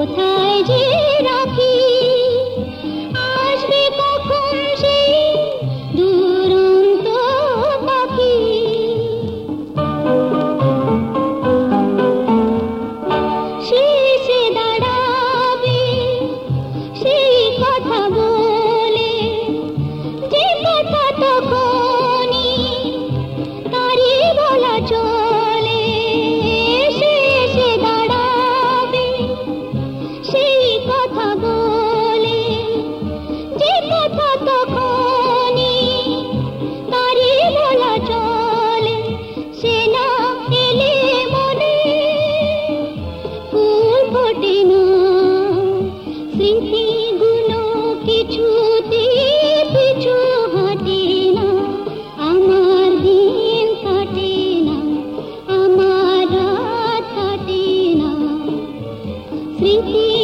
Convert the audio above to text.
होता जी স্মৃতি